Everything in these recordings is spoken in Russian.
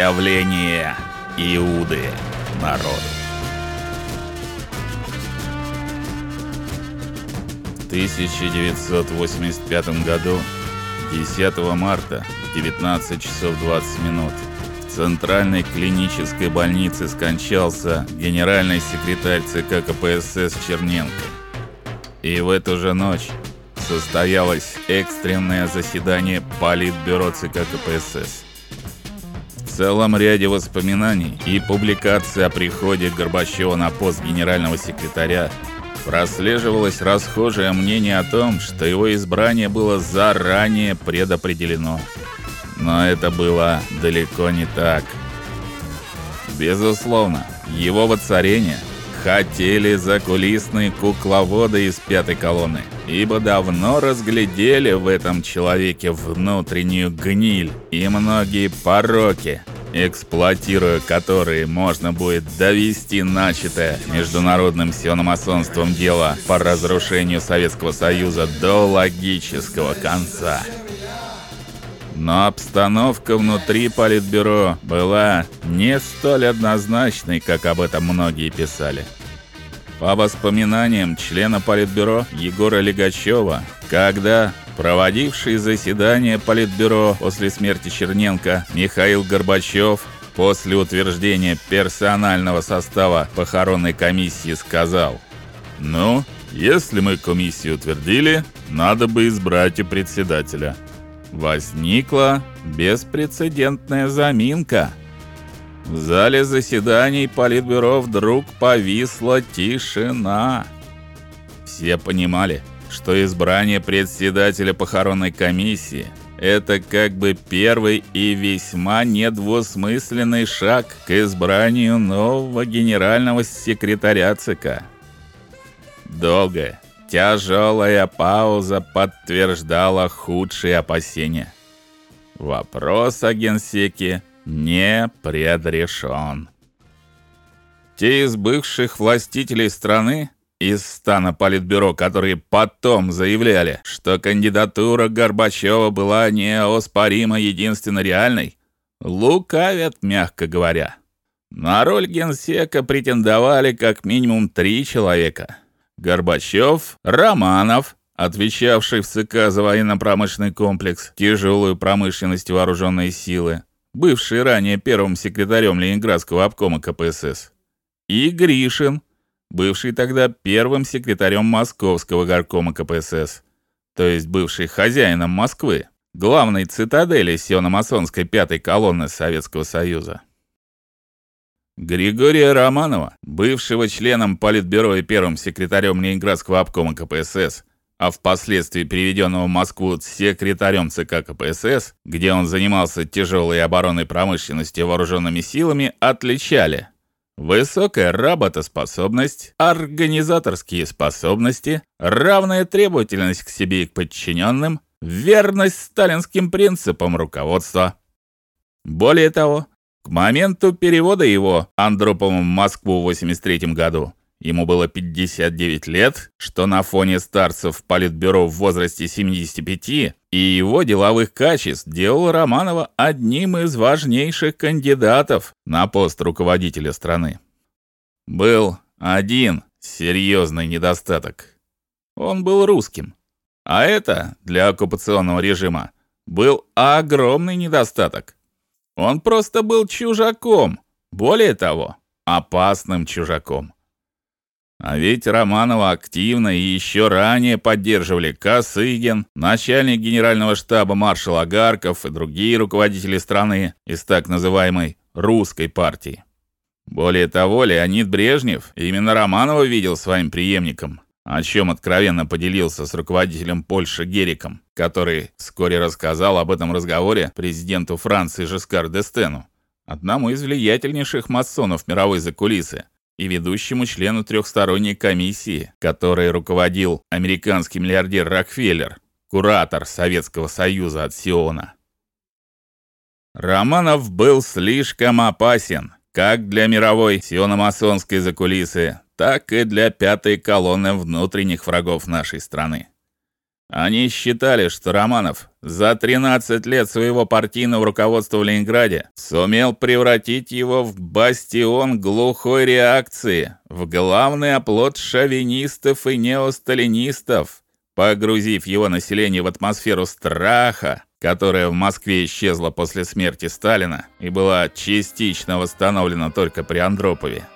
Явление Иуды народу. В 1985 году 10 марта в 19 часов 20 минут в Центральной клинической больнице скончался генеральный секретарь ЦК КПСС Черненко. И в эту же ночь состоялось экстренное заседание Политбюро ЦК КПСС. Целом ряде воспоминаний и публикаций о приходе Горбачева на пост генерального секретаря прослеживалось расхожее мнение о том, что его избрание было заранее предопределено. Но это было далеко не так. Безусловно, его воцарение хотели закулисные кукловоды из пятой колонны, ибо давно разглядели в этом человеке внутреннюю гниль и многие пороки, эксплуатируя которые можно будет довести начатое международным сиономасонством дело по разрушению Советского Союза до логического конца. Но обстановка внутри политбюро была не столь однозначной, как об этом многие писали. По воспоминаниям члена политбюро Егора Легачева, когда проводивший заседание политбюро после смерти Черненко Михаил Горбачев после утверждения персонального состава похоронной комиссии сказал: "Ну, если мы комиссию утвердили, надо бы избрать и председателя". Возникла беспрецедентная заминка. В зале заседаний политбюро вдруг повисла тишина. Все понимали, что избрание председателя похоронной комиссии это как бы первый и весьма недвусмысленный шаг к избранию нового генерального секретаря ЦК. Долгое Тяжелая пауза подтверждала худшие опасения. Вопрос о генсеке не предрешен. Те из бывших властителей страны из стана политбюро, которые потом заявляли, что кандидатура Горбачева была неоспоримо единственно реальной, лукавят, мягко говоря. На роль генсека претендовали как минимум три человека – Горбачев, Романов, отвечавший в ЦК за военно-промышленный комплекс, тяжелую промышленность и вооруженные силы, бывший ранее первым секретарем Ленинградского обкома КПСС, и Гришин, бывший тогда первым секретарем Московского горкома КПСС, то есть бывший хозяином Москвы, главной цитадели сиономасонской пятой колонны Советского Союза. Григория Романова, бывшего членом Политбюро и первым секретарем Ленинградского обкома КПСС, а впоследствии переведенного в Москву секретарем ЦК КПСС, где он занимался тяжелой оборонной промышленностью и вооруженными силами, отличали высокая работоспособность, организаторские способности, равная требовательность к себе и к подчиненным, верность сталинским принципам руководства. Более того, к моменту перевода его Андроповым в Москву в 83 году ему было 59 лет, что на фоне старцев политбюро в возрасте 75 и его деловых качеств делало Романова одним из важнейших кандидатов на пост руководителя страны. Был один серьезный недостаток. Он был русским. А это для оккупационного режима был огромный недостаток. Он просто был чужаком, более того, опасным чужаком. А ведь Романова активно и еще ранее поддерживали Косыгин, начальник генерального штаба маршал Агарков и другие руководители страны из так называемой русской партии. Более того, Леонид Брежнев именно Романова видел своим преемником о чем откровенно поделился с руководителем Польши Гериком, который вскоре рассказал об этом разговоре президенту Франции Жескар д'Эстену, одному из влиятельнейших масонов мировой закулисы и ведущему члену трехсторонней комиссии, которой руководил американский миллиардер Рокфеллер, куратор Советского Союза от Сиона. Романов был слишком опасен, как для мировой сиономасонской закулисы, так и для пятой колонны внутренних врагов нашей страны. Они считали, что Романов за 13 лет своего партийного руководства в Ленинграде сумел превратить его в бастион глухой реакции, в главный оплот шовинистов и неосталинистов, погрузив его население в атмосферу страха, которая в Москве исчезла после смерти Сталина и была частично восстановлена только при Андропове.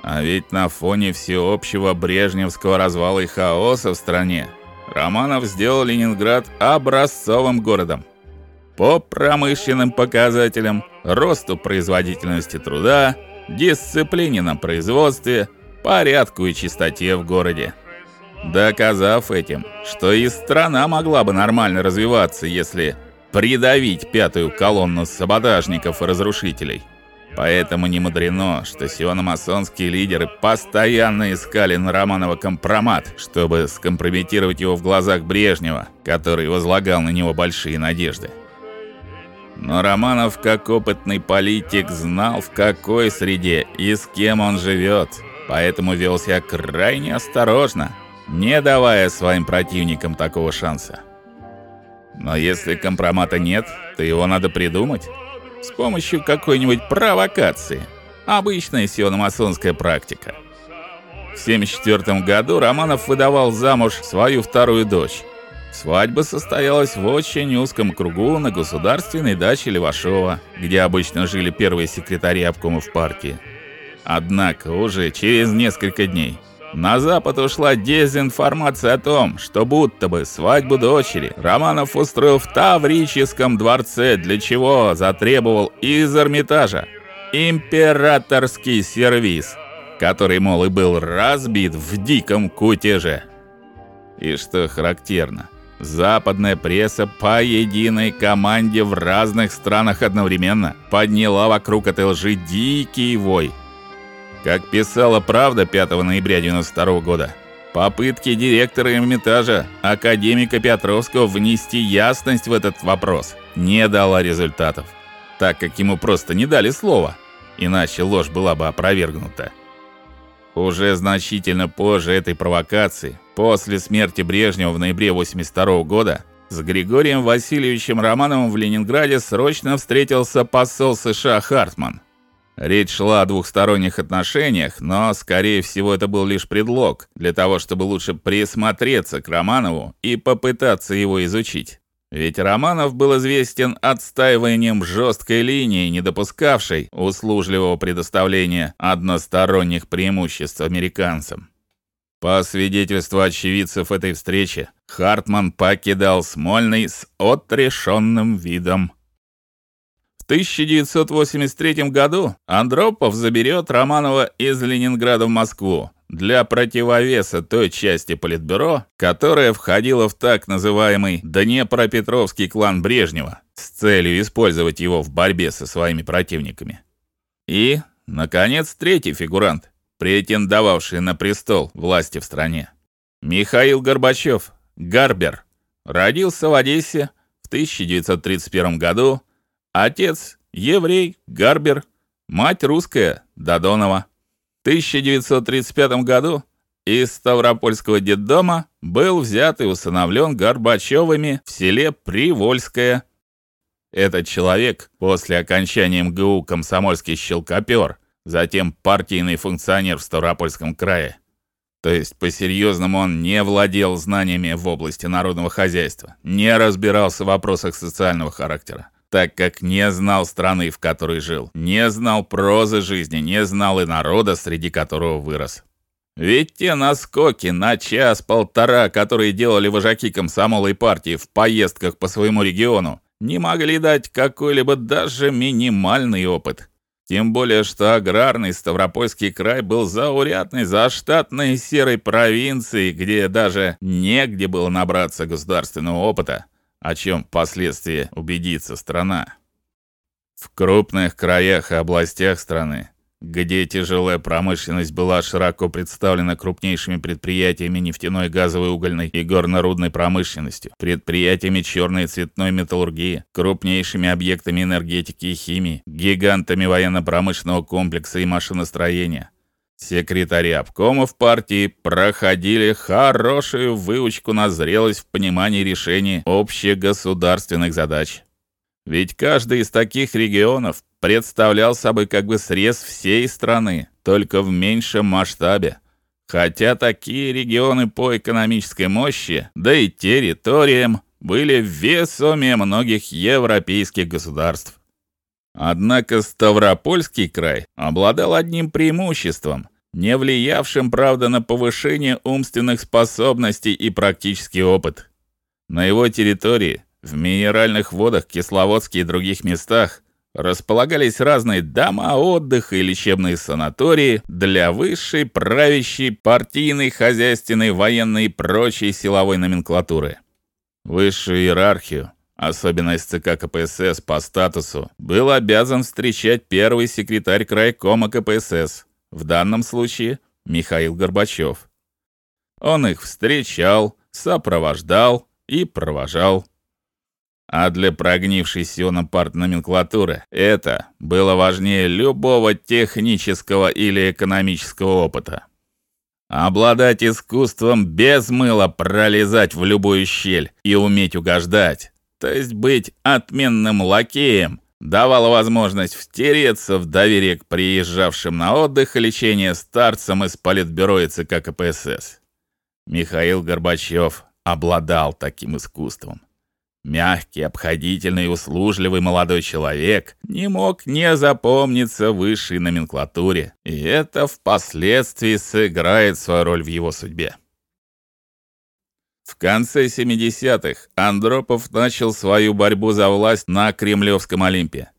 А ведь на фоне всеобщего брежневского развала и хаоса в стране Романов сделал Ленинград образцовым городом. По промышленным показателям, росту производительности труда, дисциплине на производстве, порядку и чистоте в городе. Доказав этим, что и страна могла бы нормально развиваться, если придавить пятую колонну саботажников и разрушителей. Поэтому не мудрено, что сиономасонские лидеры постоянно искали на Романова компромат, чтобы скомпрометировать его в глазах Брежнева, который возлагал на него большие надежды. Но Романов, как опытный политик, знал, в какой среде и с кем он живет, поэтому вел себя крайне осторожно, не давая своим противникам такого шанса. Но если компромата нет, то его надо придумать с помощью какой-нибудь провокации. Обычная сиономасонская практика. В 74 году Романов выдавал замуж свою вторую дочь. Свадьба состоялась в очень узком кругу на государственной даче Левашова, где обычно жили первые секретари обкомов партии. Однако уже через несколько дней на запад ушла дезинформация о том, что будто бы свадьбу дочери Романов устроил в Таврическом дворце, для чего затребовал из Эрмитажа императорский сервиз, который, мол, и был разбит в диком кутеже. И что характерно, западная пресса по единой команде в разных странах одновременно подняла вокруг этой лжи дикий вой – как писала Правда 5 ноября 92 года, попытки директора Эрмитажа, академика Петровского внести ясность в этот вопрос не дала результатов, так как ему просто не дали слова, иначе ложь была бы опровергнута. Уже значительно позже этой провокации, после смерти Брежнева в ноябре 82 года, с Григорием Васильевичем Романовым в Ленинграде срочно встретился посол США Хартман. Речь шла о двухсторонних отношениях, но скорее всего это был лишь предлог для того, чтобы лучше присмотреться к Романову и попытаться его изучить. Ведь Романов был известен отстаиванием жесткой линии, не допускавшей услужливого предоставления односторонних преимуществ американцам. По свидетельству очевидцев этой встречи, Хартман покидал Смольный с отрешенным видом. В 1983 году Андропов заберет Романова из Ленинграда в Москву для противовеса той части политбюро, которая входила в так называемый Днепропетровский клан Брежнева с целью использовать его в борьбе со своими противниками. И, наконец, третий фигурант, претендовавший на престол власти в стране. Михаил Горбачев, Гарбер, родился в Одессе в 1931 году Отец еврей Гарбер, мать русская Додонова. В 1935 году из Ставропольского детдома был взят и усыновлен Горбачевыми в селе Привольское. Этот человек после окончания МГУ комсомольский щелкопер, затем партийный функционер в Ставропольском крае. То есть по-серьезному он не владел знаниями в области народного хозяйства, не разбирался в вопросах социального характера так как не знал страны, в которой жил, не знал прозы жизни, не знал и народа, среди которого вырос. Ведь те наскоки на час-полтора, которые делали вожаки комсомола и партии в поездках по своему региону, не могли дать какой-либо даже минимальный опыт. Тем более, что аграрный Ставропольский край был заурядной, заштатной серой провинцией, где даже негде было набраться государственного опыта о чем впоследствии убедится страна. В крупных краях и областях страны, где тяжелая промышленность была широко представлена крупнейшими предприятиями нефтяной, газовой, угольной и горно-рудной промышленностью, предприятиями черной и цветной металлургии, крупнейшими объектами энергетики и химии, гигантами военно-промышленного комплекса и машиностроения, Секретари обкомов партии проходили хорошую выучку на зрелость в понимании решений общегосударственных задач. Ведь каждый из таких регионов представлял собой как бы срез всей страны, только в меньшем масштабе. Хотя такие регионы по экономической мощи, да и территориям были в весоме многих европейских государств. Однако Ставропольский край обладал одним преимуществом, не влиявшим, правда, на повышение умственных способностей и практический опыт. На его территории, в минеральных водах Кисловодске и других местах, располагались разные дома отдыха и лечебные санатории для высшей правящей, партийной, хозяйственной, военной и прочей силовой номенклатуры. Высшую иерархию особенно из ЦК КПСС по статусу, был обязан встречать первый секретарь крайкома КПСС, в данном случае Михаил Горбачев. Он их встречал, сопровождал и провожал. А для прогнившей сиона партноменклатуры это было важнее любого технического или экономического опыта. Обладать искусством без мыла пролезать в любую щель и уметь угождать то есть быть отменным лакеем, давало возможность втереться в доверие к приезжавшим на отдых и лечение старцам из политбюро и ЦК КПСС. Михаил Горбачев обладал таким искусством. Мягкий, обходительный и услужливый молодой человек не мог не запомниться высшей номенклатуре, и это впоследствии сыграет свою роль в его судьбе. В конце 70-х Андропов начал свою борьбу за власть на Кремлевском Олимпе.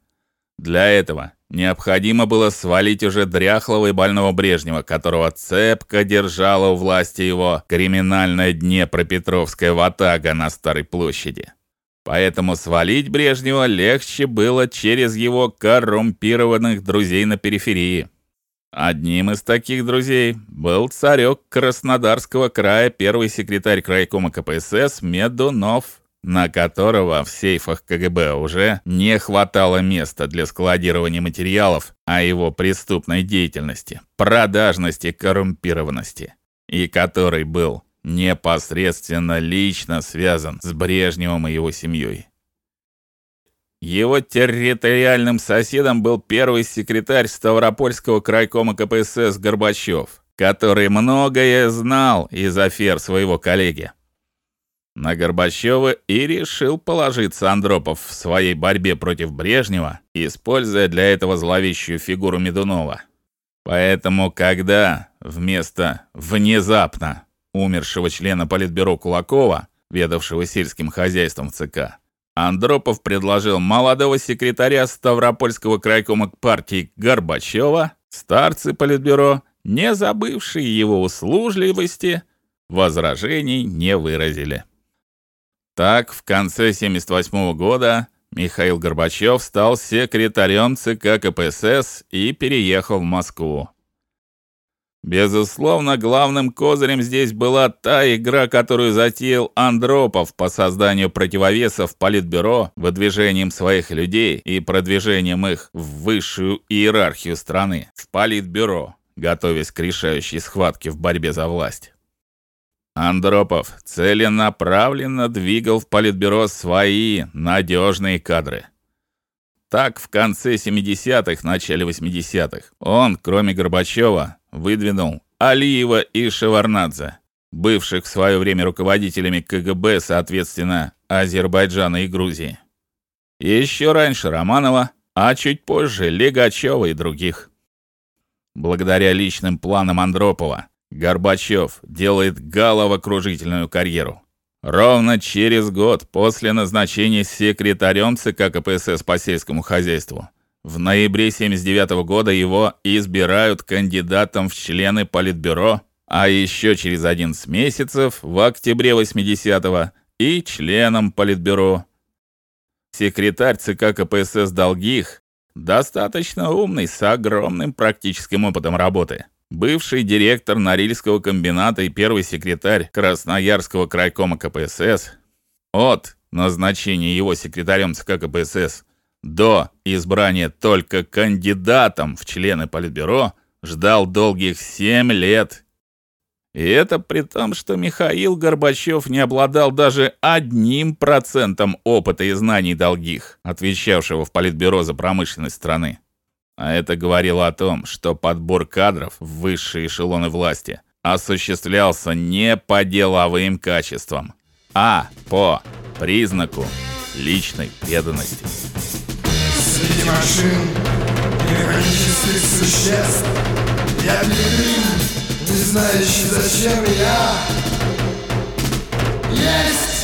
Для этого необходимо было свалить уже дряхлого и больного Брежнева, которого цепко держала у власти его криминальная Днепропетровская ватага на Старой площади. Поэтому свалить Брежнева легче было через его коррумпированных друзей на периферии. Одним из таких друзей был царек Краснодарского края, первый секретарь крайкома КПСС Медунов, на которого в сейфах КГБ уже не хватало места для складирования материалов о его преступной деятельности, продажности, коррумпированности, и который был непосредственно лично связан с Брежневым и его семьей. Его территориальным соседом был первый секретарь Ставропольского крайкома КПСС Горбачев, который многое знал из афер своего коллеги. На Горбачева и решил положиться Андропов в своей борьбе против Брежнева, используя для этого зловещую фигуру Медунова. Поэтому, когда вместо внезапно умершего члена политбюро Кулакова, ведавшего сельским хозяйством в ЦК, Андропов предложил молодого секретаря Ставропольского крайкома партии Горбачева, старцы политбюро, не забывшие его услужливости, возражений не выразили. Так, в конце 78 года Михаил Горбачев стал секретарем ЦК КПСС и переехал в Москву. Безусловно, главным козырем здесь была та игра, которую затеял Андропов по созданию противовесов политбюро, выдвижением своих людей и продвижением их в высшую иерархию страны, в политбюро, готовясь к решающей схватке в борьбе за власть. Андропов целенаправленно двигал в политбюро свои надежные кадры. Так, в конце 70-х, начале 80-х он, кроме Горбачева, выдвинул Алиева и Шеварнадзе, бывших в свое время руководителями КГБ, соответственно, Азербайджана и Грузии. Еще раньше Романова, а чуть позже Легачева и других. Благодаря личным планам Андропова, Горбачев делает головокружительную карьеру. Ровно через год после назначения секретарем ЦК КПСС по сельскому хозяйству в ноябре 79 года его избирают кандидатом в члены политбюро, а еще через 11 месяцев в октябре 80-го и членом политбюро. Секретарь ЦК КПСС Долгих достаточно умный, с огромным практическим опытом работы. Бывший директор Норильского комбината и первый секретарь Красноярского крайкома КПСС от назначения его секретарем ЦК КПСС до избрания только кандидатом в члены политбюро ждал долгих семь лет. И это при том, что Михаил Горбачев не обладал даже одним процентом опыта и знаний долгих, отвечавшего в политбюро за промышленность страны. А это говорило о том, что подбор кадров в высшие эшелоны власти осуществлялся не по деловым качествам, а по признаку личной преданности. Среди машин механических существ я пилигрим, не знающий зачем я. Есть